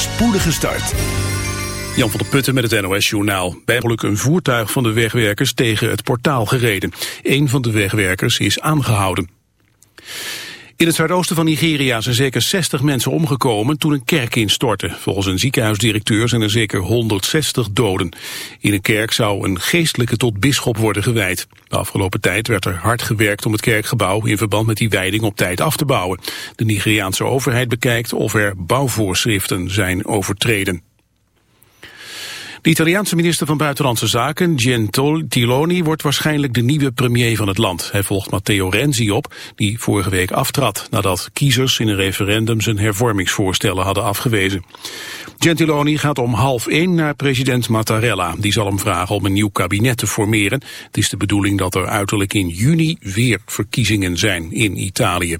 spoedige start. Jan van der Putten met het NOS-journaal. Bijgeluk een voertuig van de wegwerkers tegen het portaal gereden. Een van de wegwerkers is aangehouden. In het zuidoosten van Nigeria zijn zeker 60 mensen omgekomen toen een kerk instortte. Volgens een ziekenhuisdirecteur zijn er zeker 160 doden. In een kerk zou een geestelijke tot bisschop worden gewijd. De afgelopen tijd werd er hard gewerkt om het kerkgebouw in verband met die wijding op tijd af te bouwen. De Nigeriaanse overheid bekijkt of er bouwvoorschriften zijn overtreden. De Italiaanse minister van Buitenlandse Zaken, Gentiloni, wordt waarschijnlijk de nieuwe premier van het land. Hij volgt Matteo Renzi op, die vorige week aftrad, nadat kiezers in een referendum zijn hervormingsvoorstellen hadden afgewezen. Gentiloni gaat om half één naar president Mattarella. Die zal hem vragen om een nieuw kabinet te formeren. Het is de bedoeling dat er uiterlijk in juni weer verkiezingen zijn in Italië.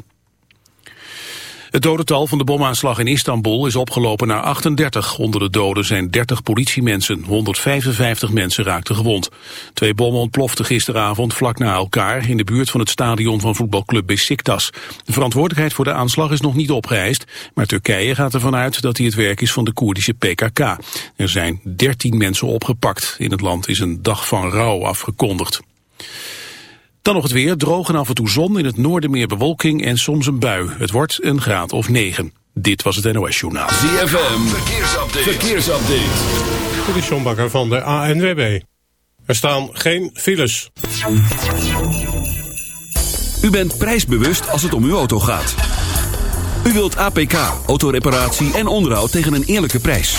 Het dodental van de bomaanslag in Istanbul is opgelopen naar 38. Onder de doden zijn 30 politiemensen. 155 mensen raakten gewond. Twee bommen ontploften gisteravond vlak na elkaar... in de buurt van het stadion van voetbalclub Besiktas. De verantwoordelijkheid voor de aanslag is nog niet opgeëist... maar Turkije gaat ervan uit dat hij het werk is van de Koerdische PKK. Er zijn 13 mensen opgepakt. In het land is een dag van rouw afgekondigd. Dan nog het weer, droog en af en toe zon, in het noorden meer bewolking en soms een bui. Het wordt een graad of 9. Dit was het NOS Journaal. ZFM, verkeersupdate. verkeersupdate. Dit is John Bakker van de ANWB. Er staan geen files. U bent prijsbewust als het om uw auto gaat. U wilt APK, autoreparatie en onderhoud tegen een eerlijke prijs.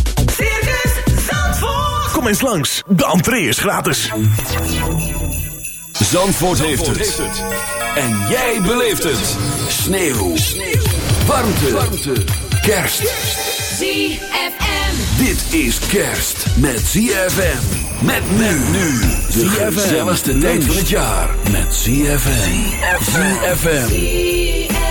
Zandvoort. Kom eens langs, de entree is gratis. Zandvoort, heeft, het. En jij beleeft het. Sneeuw. Warmte. Warmte. Kerst. ZFM. Dit is kerst met ZFM. Met men nu. De gezelligste tijd van het jaar. Met ZFM. ZFM.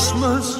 Christmas.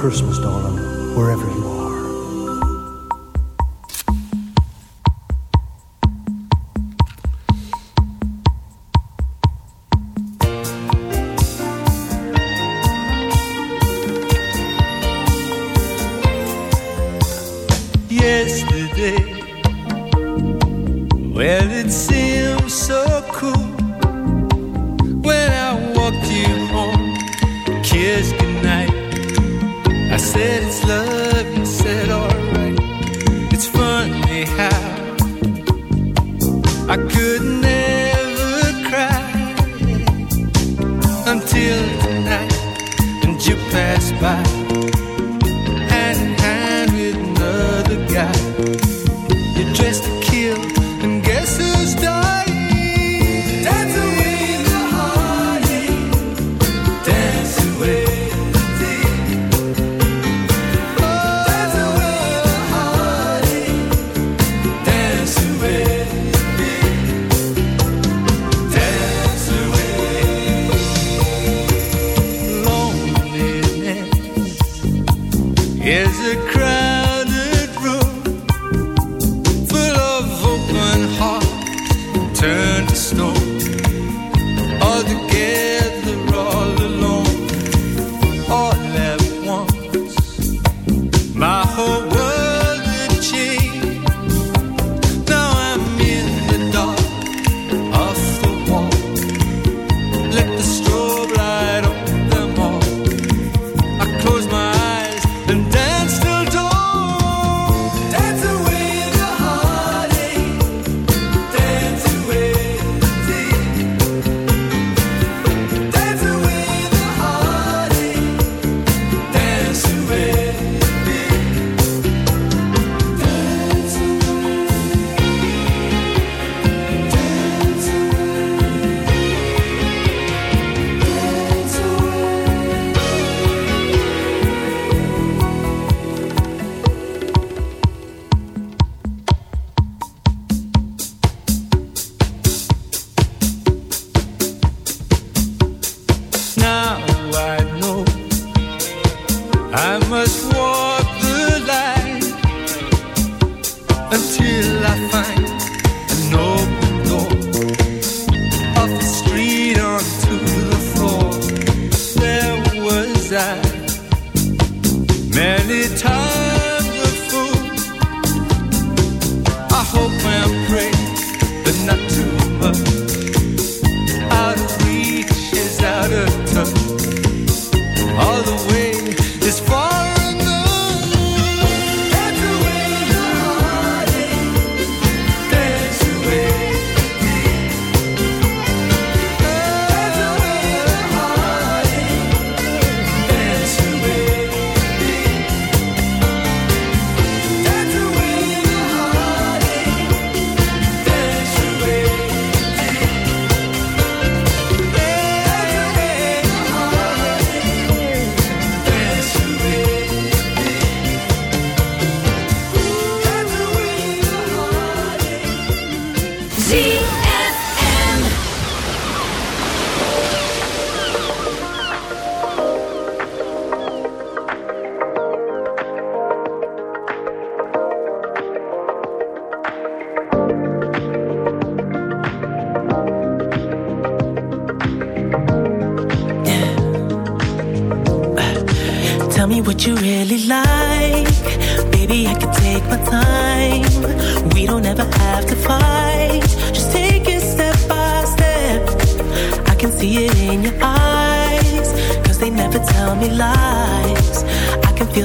Christmas, darling, wherever you are.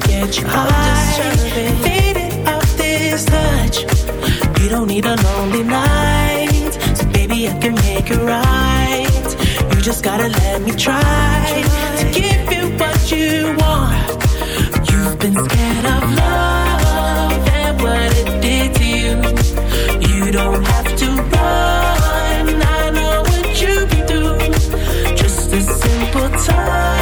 to get you high. I'm just trying to fade it this touch. You don't need a lonely night, so baby I can make it right. You just gotta let me try to give you what you want. You've been scared of love and what it did to you. You don't have to run. I know what you've do. Just a simple touch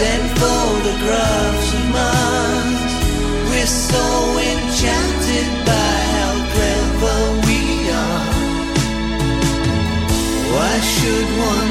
Send photographs of Mars. We're so enchanted by how clever we are. Why should one?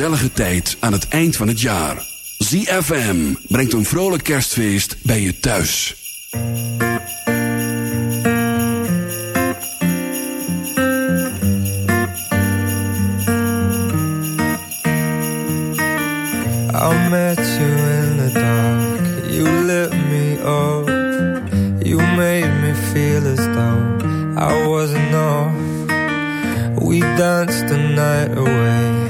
gezellige tijd aan het eind van het jaar. ZFM brengt een vrolijk kerstfeest bij je thuis. I met you in the dark, you lit me up You made me feel as though I wasn't off We danced the night away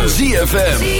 Van ZFM.